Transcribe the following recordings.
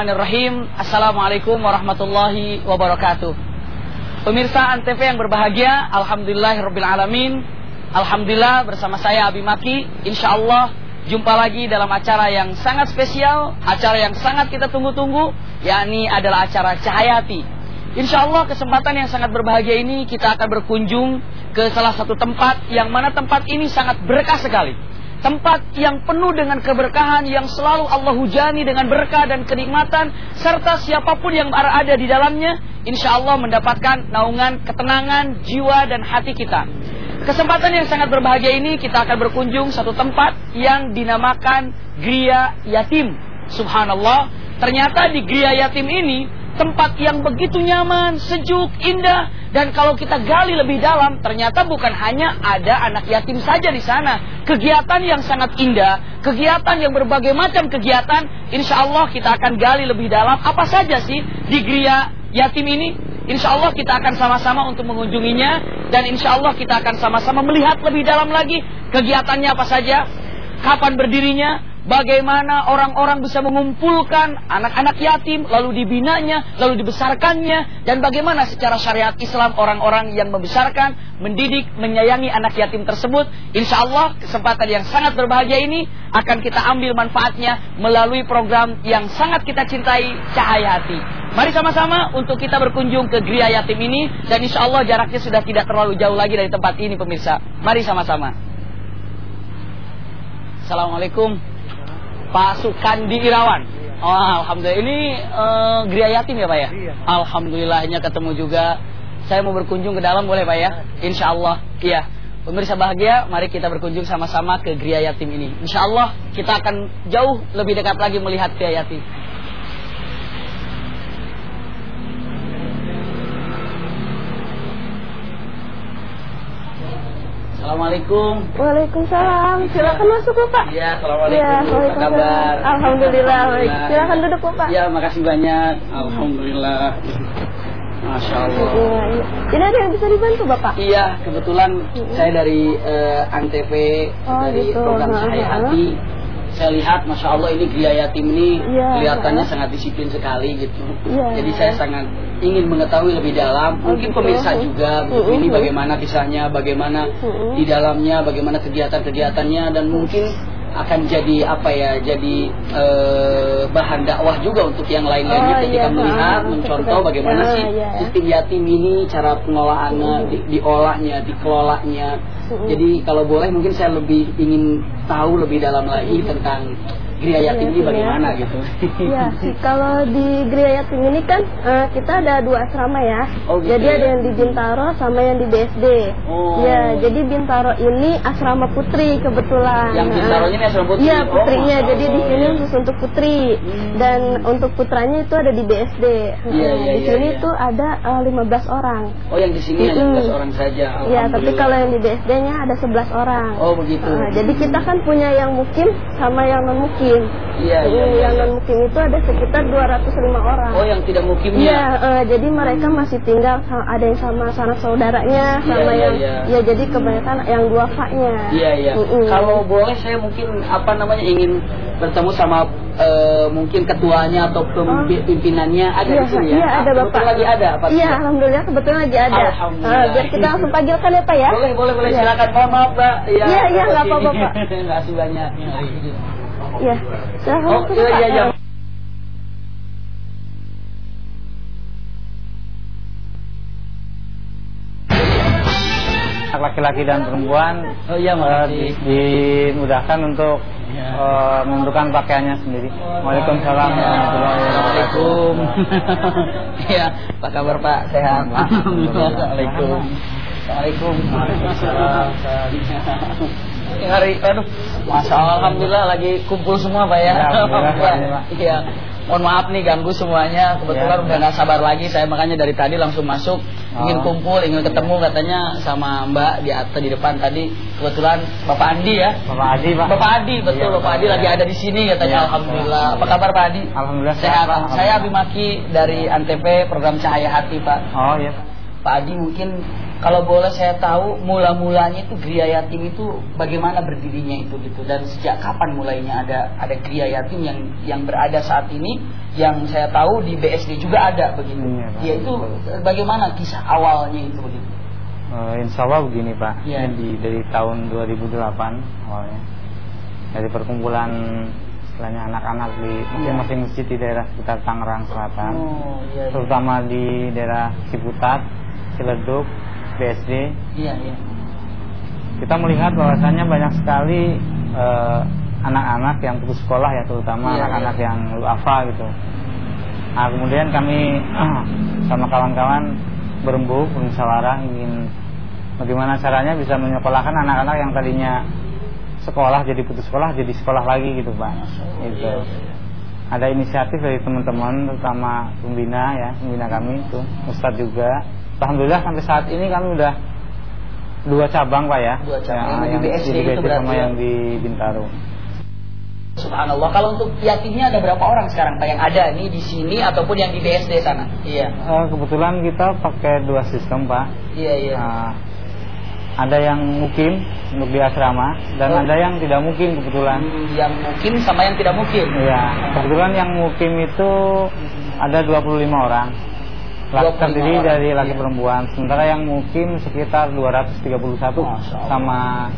Bismillahirrahmanirrahim. Assalamualaikum warahmatullahi wabarakatuh. Pemirsa Antv yang berbahagia Alhamdulillahirrabbilalamin. Alhamdulillah bersama saya Abi Maki. Insya Allah jumpa lagi dalam acara yang sangat spesial Acara yang sangat kita tunggu-tunggu yakni adalah acara Cahayati. Insya Allah kesempatan yang sangat berbahagia ini Kita akan berkunjung ke salah satu tempat Yang mana tempat ini sangat berkah sekali Tempat yang penuh dengan keberkahan yang selalu Allah hujani dengan berkah dan kenikmatan serta siapa pun yang berada di dalamnya insya Allah mendapatkan naungan ketenangan jiwa dan hati kita. Kesempatan yang sangat berbahagia ini kita akan berkunjung satu tempat yang dinamakan Gria Yatim. Subhanallah, ternyata di Gria Yatim ini tempat yang begitu nyaman, sejuk, indah dan kalau kita gali lebih dalam ternyata bukan hanya ada anak yatim saja di sana. Kegiatan yang sangat indah, kegiatan yang berbagai macam kegiatan, insya Allah kita akan gali lebih dalam apa saja sih di Gria Yatim ini. Insya Allah kita akan sama-sama untuk mengunjunginya dan insya Allah kita akan sama-sama melihat lebih dalam lagi kegiatannya apa saja, kapan berdirinya, Bagaimana orang-orang bisa mengumpulkan anak-anak yatim, lalu dibinanya, lalu dibesarkannya, dan bagaimana secara syariat Islam orang-orang yang membesarkan, mendidik, menyayangi anak yatim tersebut. Insya Allah kesempatan yang sangat berbahagia ini akan kita ambil manfaatnya melalui program yang sangat kita cintai, Cahaya Hati. Mari sama-sama untuk kita berkunjung ke Gria Yatim ini, dan insya Allah jaraknya sudah tidak terlalu jauh lagi dari tempat ini pemirsa. Mari sama-sama. Assalamualaikum. Pak Sukandi Irawan. Oh, alhamdulillah. Ini uh, Gria Yatim ya, Pak ya? Iya. Alhamdulillahnya ketemu juga. Saya mau berkunjung ke dalam boleh, Pak ya? Insya Allah. Iya. Pemirsa bahagia, mari kita berkunjung sama-sama ke Gria Yatim ini. Insya Allah kita akan jauh lebih dekat lagi melihat Gria Yatim. Assalamualaikum. Waalaikumsalam. Silakan masuk Pak. Iya, assalamualaikum. Ya, Apa kabar? Alhamdulillah. Baik. Silakan duduk Pak. Iya, makasih banyak. Alhamdulillah. Masya Allah. Iya, iya. Ini ada yang bisa dibantu Bapak? Iya, kebetulan hmm. saya dari uh, Antv, oh, dari gitu. program Cahaya Hati saya lihat masya Allah ini Gria Yatim ini ya, kelihatannya ya. sangat disiplin sekali gitu. Ya, Jadi saya sangat ingin mengetahui lebih dalam. Oh, Mungkin gitu. pemirsa juga begitu ini bagaimana kisahnya, bagaimana di dalamnya, bagaimana kegiatan-kegiatannya dan mungkin akan jadi apa ya jadi eh, bahan dakwah juga untuk yang lain-lainnya oh, ketika iya, melihat mencontoh bagaimana sih iya. sistem yatim ini cara pengelolaannya di, diolahnya dikelolanya. Jadi kalau boleh mungkin saya lebih ingin tahu lebih dalam lagi tentang Gria Yatim ini bagaimana gitu? Iya, kalau di Gria Yatim ini kan uh, kita ada dua asrama ya. Oh, gitu jadi ya? ada yang di Bintaro sama yang di BSD. Oh. Ya, jadi Bintaro ini asrama putri kebetulan. Yang Bintaro ini asrama putri. Iya, putrinya. Oh, jadi di sini khusus untuk putri hmm. dan untuk putranya itu ada di BSD. Iya, iya, di sini ya, tuh ada uh, eh, 15 orang. Oh, yang di sini hmm. ada 15 orang saja. Iya, tapi kalau yang di BSD-nya ada 11 orang. Oh, begitu. Uh, jadi kita kan punya yang mukim sama yang non mukim mukim. Iya, iya, iya. Yang non mukim itu ada sekitar 205 orang. Oh, yang tidak mukimnya. Iya, uh, jadi mereka masih tinggal ada yang sama sanak saudaranya, iya, sama iya, yang iya. ya jadi kebanyakan yang dua faknya. Iya, iya. Mm -mm. Kalau boleh saya mungkin apa namanya ingin bertemu sama uh, mungkin ketuanya atau pimpinannya ada iya, di sini ya? Iya, ada Bapak. Kebetulan lagi ada Pak? Iya, alhamdulillah kebetulan lagi ada. Alhamdulillah. Uh, biar kita langsung panggilkan ya Pak ya. Boleh, boleh, boleh. Ya. Silakan. Mohon maaf, Pak. Iya, iya, enggak apa-apa, Pak. Enggak kasih banyak. Iya. Oh, iya, iya, iya. laki-laki dan perempuan oh, iya, uh, di, dimudahkan untuk ya. uh, menentukan pakaiannya sendiri. Waalaikumsalam warahmatullahi wabarakatuh. Iya, apa kabar Pak? Sehat. Waalaikumsalam. Waalaikumsalam. Hari, aduh, Allah, alhamdulillah lagi kumpul semua Pak ya. Iya. Mohon maaf nih ganggu semuanya. Kebetulan ya, udah nggak sabar lagi. Saya makanya dari tadi langsung masuk, oh. ingin kumpul, ingin ketemu katanya sama Mbak di atas di depan tadi. Kebetulan Bapak Andi ya. Bapak Adi Pak. Bapak Adi betul. Ya, Bapak Adi lagi ada di sini katanya. Ya, Alhamdulillah. Apa kabar Pak Adi? Alhamdulillah sehat. Pak. Saya Abimaki dari Antv program Cahaya Hati Pak. Oh iya. Pak Adi mungkin Kalau boleh saya tahu mula-mulanya itu Gria Yatim itu bagaimana berdirinya itu gitu dan sejak kapan mulainya ada ada Gria Yatim yang yang berada saat ini yang saya tahu di BSD juga ada begitu. Ya itu bagaimana kisah awalnya itu begitu? Uh, insya Allah begini Pak, ya. di, dari tahun 2008 awalnya dari perkumpulan istilahnya anak-anak di iya. masing-masing masjid di daerah sekitar Tangerang Selatan, oh, iya, iya. terutama di daerah Ciputat, Ciledug, BSD. Iya, iya. Kita melihat bahwasannya banyak sekali eh, anak-anak yang putus sekolah ya, terutama iya, anak-anak iya, yang luafa gitu. Nah, kemudian kami sama kawan-kawan berembuk bermusyawarah ingin bagaimana caranya bisa menyekolahkan anak-anak yang tadinya sekolah jadi putus sekolah jadi sekolah lagi gitu pak. Gitu. Iya, iya. Ada inisiatif dari teman-teman terutama pembina ya pembina kami itu Ustadz juga Alhamdulillah sampai saat ini kami udah dua cabang pak ya. Dua cabang ya, yang, di BSD, itu berarti sama ya? yang di Bintaro. Subhanallah. Kalau untuk yatimnya ada berapa orang sekarang pak yang ada nih di sini ataupun yang di BSD sana? Iya. Uh, kebetulan kita pakai dua sistem pak. Iya iya. Uh, ada yang mukim untuk di asrama dan oh. ada yang tidak mukim kebetulan. Hmm, yang mukim sama yang tidak mukim. Iya. Kebetulan yang mukim itu ada 25 orang terdiri dari laki perempuan. Sementara yang mukim sekitar 231 sama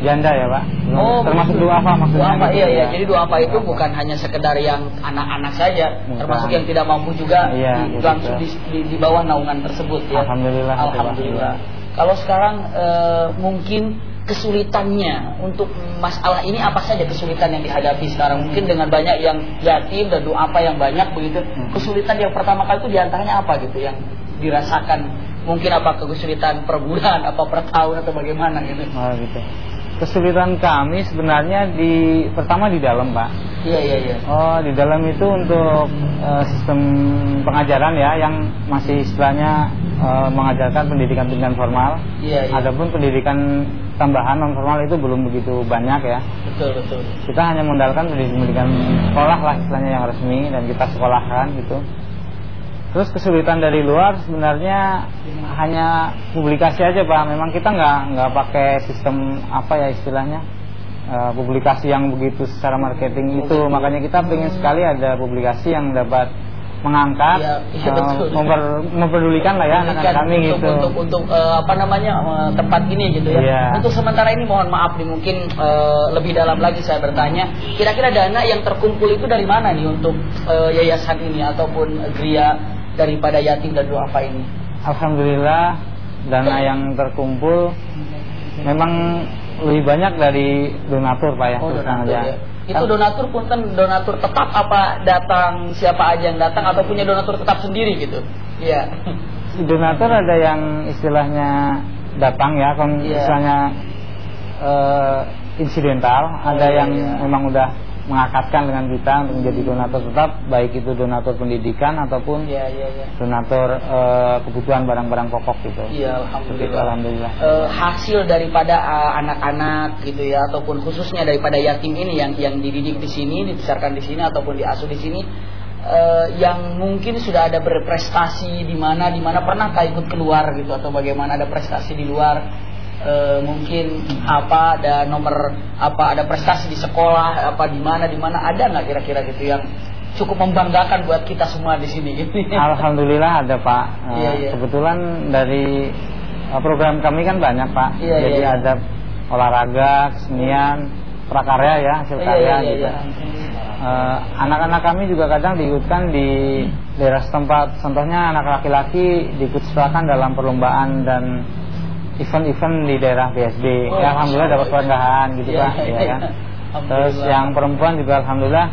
janda ya pak. Oh, termasuk dua apa maksudnya? Dua apa iya iya. Jadi dua apa itu bukan hanya sekedar yang anak-anak saja, bukan. termasuk yang tidak mampu juga iya, di, langsung di, di, di bawah naungan tersebut ya. Alhamdulillah. Alhamdulillah. Kalau sekarang e, mungkin kesulitannya untuk masalah ini apa saja kesulitan yang dihadapi sekarang? Mungkin dengan banyak yang yatim dan doa apa yang banyak begitu. Hmm. kesulitan yang pertama kali itu di antaranya apa gitu yang dirasakan? Mungkin apa kesulitan per bulan apa per tahun atau bagaimana gitu? Oh, gitu. Kesulitan kami sebenarnya di pertama di dalam pak. Iya iya iya. Oh di dalam itu untuk uh, sistem pengajaran ya yang masih istilahnya uh, mengajarkan pendidikan pendidikan formal. Iya iya. Adapun pendidikan tambahan non formal itu belum begitu banyak ya betul betul kita hanya mengandalkan pendidikan pendidikan sekolah lah istilahnya yang resmi dan kita sekolahkan gitu Terus kesulitan dari luar sebenarnya hanya publikasi aja pak. Memang kita nggak nggak pakai sistem apa ya istilahnya uh, publikasi yang begitu secara marketing itu. Makanya kita ingin sekali ada publikasi yang dapat mengangkat, ya, ya, uh, memper, memperdulikan lah ya anak-anak kami untuk, gitu. Untuk untuk uh, apa namanya uh, tempat ini gitu ya. ya. Untuk sementara ini mohon maaf nih mungkin uh, lebih dalam lagi saya bertanya, kira-kira dana yang terkumpul itu dari mana nih untuk uh, yayasan ini ataupun Gria daripada yatim dan doa apa ini? Alhamdulillah dana yang terkumpul memang lebih banyak dari donatur pak ya. Oh, donatur. Ya. Itu donatur pun kan donatur tetap apa datang siapa aja yang datang atau punya donatur tetap sendiri gitu? Iya. Donatur ada yang istilahnya datang ya, kan yeah. istilahnya uh, insidental, oh, ada iya, yang iya. memang udah mengakatkan dengan kita untuk menjadi donatur tetap baik itu donatur pendidikan ataupun ya, ya, ya. donatur e, kebutuhan barang-barang pokok gitu. Iya alhamdulillah. alhamdulillah. E, hasil daripada eh, anak-anak gitu ya ataupun khususnya daripada yatim ini yang yang dididik di sini, dibesarkan di sini ataupun diasuh di sini e, yang mungkin sudah ada berprestasi di mana di mana pernah ikut keluar gitu atau bagaimana ada prestasi di luar e, mungkin apa ada nomor apa ada prestasi di sekolah apa di mana di mana ada nggak kira-kira gitu yang cukup membanggakan buat kita semua di sini gitu. Alhamdulillah ada Pak. Iya, iya. Kebetulan dari eh, program kami kan banyak Pak. Iya, Jadi iya, iya. ada olahraga, kesenian, prakarya ya hasil iya, karya iya, iya, gitu. Anak-anak uh, kami juga kadang diikutkan di daerah setempat. Contohnya anak laki-laki diikut dalam perlombaan dan event-event di daerah BSD. Oh, ya, alhamdulillah dapat penghargaan gitu ya, Pak, ya, ya kan. Terus yang perempuan juga alhamdulillah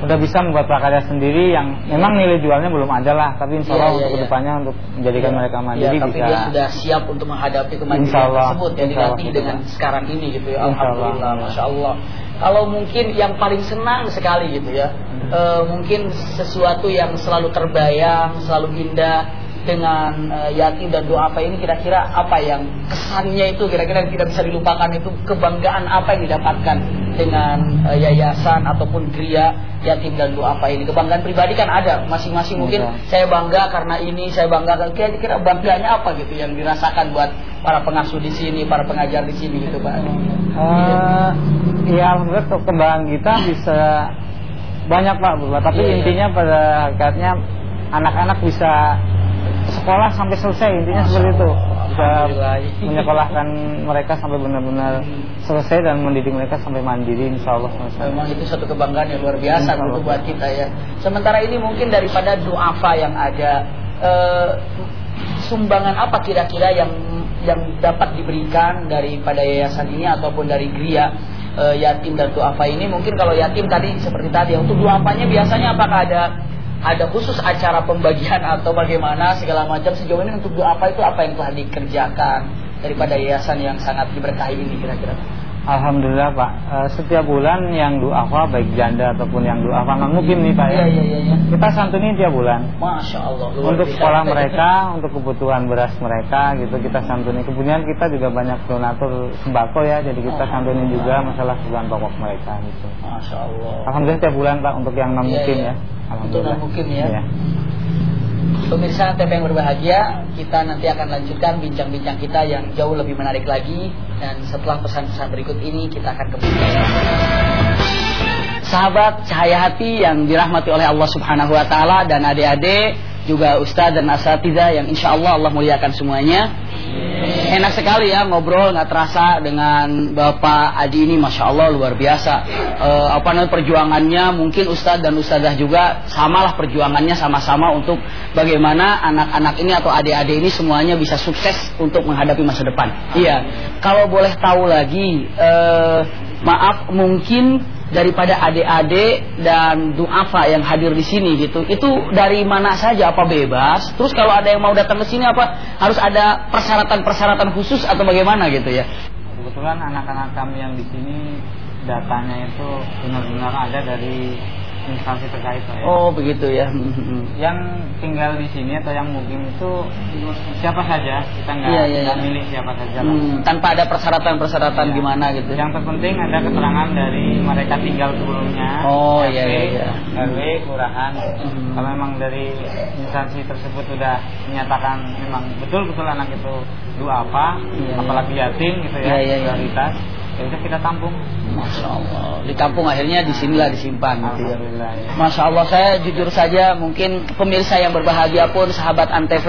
udah bisa membuat prakarya sendiri yang memang nilai jualnya belum ada lah tapi insya Allah ya, untuk ya. ke depannya untuk menjadikan mereka mandiri ya, tapi bisa. dia sudah siap untuk menghadapi kemandirian tersebut yang dilatih dengan sekarang ini gitu ya alhamdulillah masya Allah kalau mungkin yang paling senang sekali gitu ya hmm. e, mungkin sesuatu yang selalu terbayang selalu indah dengan uh, yatim dan doa apa ini kira-kira apa yang kesannya itu kira-kira tidak bisa dilupakan itu kebanggaan apa yang didapatkan dengan uh, yayasan ataupun geria yatim dan apa ini kebanggaan pribadi kan ada masing-masing mungkin saya bangga karena ini saya bangga kira-kira bangganya apa gitu yang dirasakan buat para pengasuh di sini para pengajar di sini gitu pak uh, ya alhamdulillah kebanggaan kita bisa banyak pak tapi yeah, iya. intinya yeah. pada hakikatnya anak-anak bisa sekolah sampai selesai intinya seperti itu. Bisa menyekolahkan mereka sampai benar-benar selesai dan mendidik mereka sampai mandiri insya Allah memang itu satu kebanggaan yang luar biasa untuk buat kita ya. Sementara ini mungkin daripada duafa yang ada eh, sumbangan apa kira-kira yang yang dapat diberikan daripada yayasan ini ataupun dari Gria eh, yatim dan duafa ini? Mungkin kalau yatim tadi seperti tadi untuk duafanya biasanya apakah ada ada khusus acara pembagian atau bagaimana segala macam sejauh ini untuk apa itu apa yang telah dikerjakan daripada yayasan yang sangat diberkahi ini kira-kira? Alhamdulillah Pak, uh, setiap bulan yang apa baik janda ataupun yang apa non mungkin nih Pak ya. Iya, iya, iya. Kita santuni tiap bulan. Masya Allah. Untuk sekolah mereka, untuk kebutuhan beras mereka gitu kita santuni. Kemudian kita juga banyak donatur sembako ya, jadi kita santuni juga masalah kebutuhan pokok mereka gitu. Masya Allah. Alhamdulillah tiap bulan Pak untuk yang non iya, mungkin ya. Untuk non mungkin ya. Pemirsa TV yang berbahagia, kita nanti akan lanjutkan bincang-bincang kita yang jauh lebih menarik lagi dan setelah pesan-pesan berikut ini kita akan kembali. Sahabat cahaya hati yang dirahmati oleh Allah Subhanahu wa taala dan adik-adik juga ustadz dan asatidah yang insya Allah Allah muliakan semuanya. Enak sekali ya ngobrol nggak terasa dengan Bapak Adi ini, masya Allah luar biasa. E, apa namanya perjuangannya mungkin Ustadz dan Ustadzah juga samalah perjuangannya sama-sama untuk bagaimana anak-anak ini atau adik-adik ini semuanya bisa sukses untuk menghadapi masa depan. Iya, kalau boleh tahu lagi, e, maaf mungkin daripada adik-adik dan duafa yang hadir di sini gitu. Itu dari mana saja apa bebas? Terus kalau ada yang mau datang ke sini apa harus ada persyaratan-persyaratan khusus atau bagaimana gitu ya? Kebetulan anak-anak kami yang di sini datanya itu benar-benar ada dari instansi terkait ya. Oh begitu ya. Yang tinggal di sini atau yang mungkin itu siapa saja kita nggak iya, iya, iya. milih siapa saja. Hmm, tanpa ada persyaratan-persyaratan ya. gimana gitu. Yang terpenting ada keterangan dari mereka tinggal sebelumnya. Oh iya iya. iya. RW, kelurahan. Hmm. Kalau memang dari instansi tersebut sudah menyatakan memang betul-betul anak itu dua apa, iya, iya. apalagi yatim gitu ya, iya, iya, iya. prioritas ya udah kita tampung. Masya Allah Di kampung akhirnya di sinilah disimpan. Gitu ya. Masya Allah saya jujur saja Mungkin pemirsa yang berbahagia pun Sahabat Antv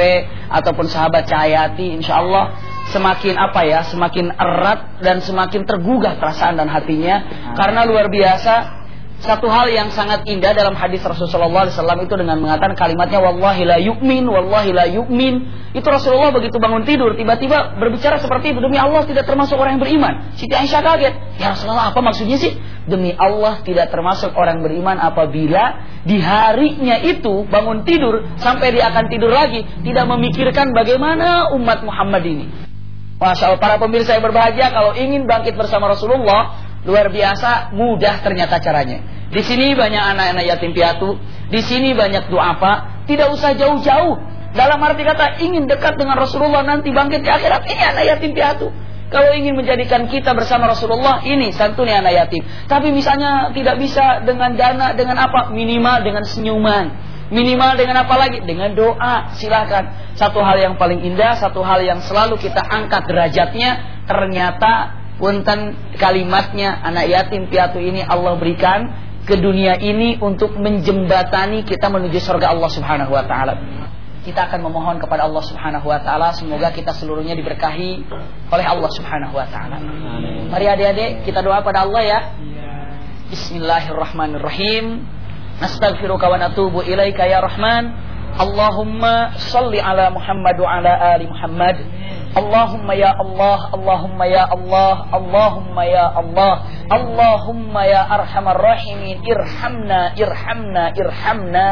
Ataupun sahabat Cahayati Insya Allah Semakin apa ya Semakin erat dan semakin tergugah perasaan dan hatinya Karena luar biasa satu hal yang sangat indah dalam hadis Rasulullah SAW itu dengan mengatakan kalimatnya wallahi la yu'min, wallahi la yu'min. Itu Rasulullah begitu bangun tidur tiba-tiba berbicara seperti itu demi Allah tidak termasuk orang yang beriman. Siti Aisyah kaget. Ya Rasulullah apa maksudnya sih? Demi Allah tidak termasuk orang beriman apabila di harinya itu bangun tidur sampai dia akan tidur lagi tidak memikirkan bagaimana umat Muhammad ini. Masya Allah para pemirsa yang berbahagia kalau ingin bangkit bersama Rasulullah Luar biasa mudah ternyata caranya. Di sini banyak anak-anak yatim piatu, di sini banyak duafa, tidak usah jauh-jauh. Dalam arti kata ingin dekat dengan Rasulullah nanti bangkit di akhirat, ini anak yatim piatu. Kalau ingin menjadikan kita bersama Rasulullah, ini santuni anak yatim. Tapi misalnya tidak bisa dengan dana, dengan apa? Minimal dengan senyuman. Minimal dengan apa lagi? Dengan doa. Silakan. Satu hal yang paling indah, satu hal yang selalu kita angkat derajatnya, ternyata punten kalimatnya anak yatim piatu ini Allah berikan ke dunia ini untuk menjembatani kita menuju surga Allah Subhanahu wa taala. Kita akan memohon kepada Allah Subhanahu wa taala semoga kita seluruhnya diberkahi oleh Allah Subhanahu wa taala. Mari adik-adik kita doa pada Allah ya. Bismillahirrahmanirrahim. Nastaghfiruka wa natubu ilaika ya Rahman. Allahumma salli ala Muhammad wa ala ali Muhammad. Allahumma ya Allah, Allahumma ya Allah, Allahumma ya Allah, Allahumma ya arhamar rahimin, irhamna, irhamna, irhamna.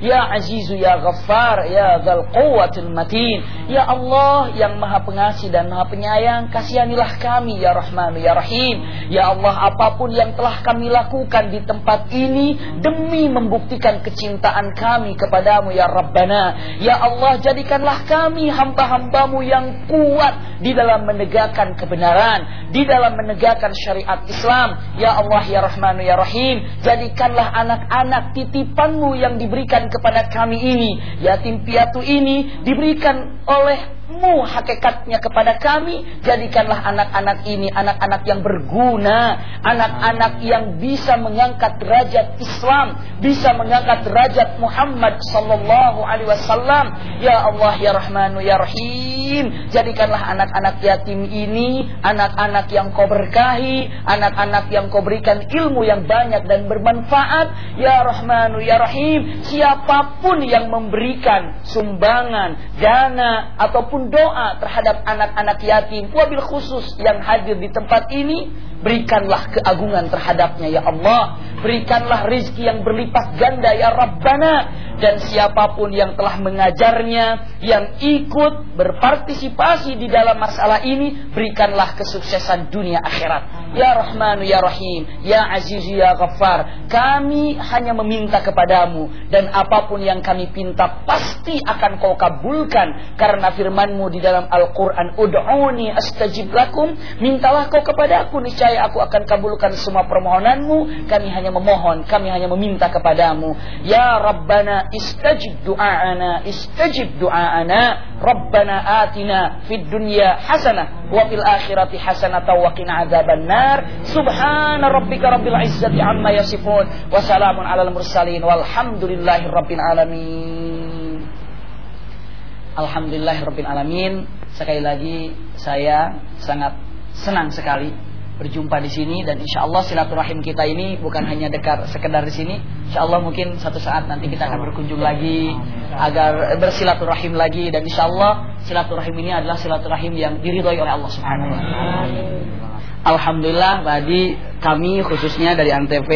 Ya Azizu ya Ghaffar, ya Dzal Quwwatil Matin. Ya Allah yang Maha Pengasih dan Maha Penyayang, kasihanilah kami ya Rahman ya Rahim. Ya Allah, apa pun yang telah kami lakukan di tempat ini demi membuktikan kecintaan kami kepadamu ya Rabbana. Ya Allah, jadikanlah kami hamba-hambamu yang kuat di dalam menegakkan kebenaran, di dalam menegakkan syariat Islam. Ya Allah ya Rahmanu ya Rahim, jadikanlah anak-anak titipanmu yang diberikan kepada kami ini, yatim piatu ini diberikan oleh mu hakikatnya kepada kami. Jadikanlah anak-anak ini anak-anak yang berguna. Anak-anak yang bisa mengangkat derajat Islam. Bisa mengangkat derajat Muhammad sallallahu alaihi wasallam. Ya Allah ya Rahmanu ya Rahim. Jadikanlah anak-anak yatim ini anak-anak yang kau berkahi. Anak-anak yang kau berikan ilmu yang banyak dan bermanfaat. Ya Rahmanu ya Rahim. Siapa pun yang memberikan sumbangan dana ataupun doa terhadap anak-anak yatim, wabil khusus yang hadir di tempat ini, berikanlah keagungan terhadapnya ya Allah. Berikanlah rizki yang berlipat ganda ya Rabbana. Dan siapa pun yang telah mengajarnya, yang ikut berpartisipasi di dalam masalah ini, berikanlah kesuksesan dunia akhirat. Ya Rahmanu ya Rahim, ya Aziz ya Ghaffar. Kami hanya meminta kepadamu dan apa pun yang kami pinta pasti akan kau kabulkan karena firmanmu di dalam Al-Qur'an, "Ud'uni astajib lakum." Mintalah kau kepadaku niscaya aku akan kabulkan semua permohonanmu. Kami hanya memohon, kami hanya meminta kepadamu. Ya Rabbana istajib du'aana istajib du'aana. Rabbana atina fid dunya hasanah wa fil akhirati hasanah wa qina adzaban nar. Subhana rabbika rabbil izzati amma yasifun. Wa salamun alal mursalin. Walhamdulillahi rabbil alamin. Alhamdulillahi rabbil alamin. Sekali lagi saya sangat senang sekali berjumpa di sini dan insya Allah silaturahim kita ini bukan hanya dekat sekedar di sini. Insya Allah mungkin satu saat nanti kita akan berkunjung lagi agar bersilaturahim lagi dan insya Allah silaturahim ini adalah silaturahim yang diridhoi oleh Allah Subhanahu Wa Taala. Alhamdulillah badi kami khususnya dari Antv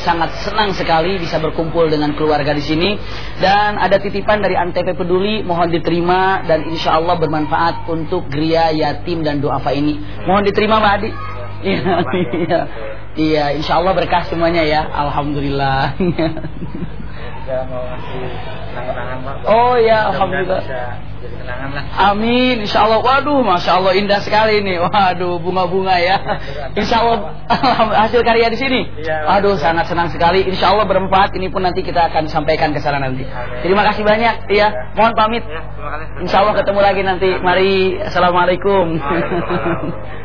sangat senang sekali bisa berkumpul dengan keluarga di sini. Dan ada titipan dari Antv Peduli mohon diterima dan insya Allah bermanfaat untuk Gria Yatim dan Doafa ini. Mohon diterima Mbak Adi Iya, iya. Iya, insya Allah berkah semuanya ya. Alhamdulillah. Oh ya, alhamdulillah. Amin, insya Allah. Waduh, masya Allah indah sekali nih. Waduh, bunga-bunga ya. Insya Allah hasil karya di sini. Iya, Waduh, sangat senang sekali. Insya Allah bermanfaat. Ini pun nanti kita akan sampaikan ke sana nanti. Terima kasih banyak. Iya, mohon pamit. Insya Allah ketemu lagi nanti. Mari, assalamualaikum.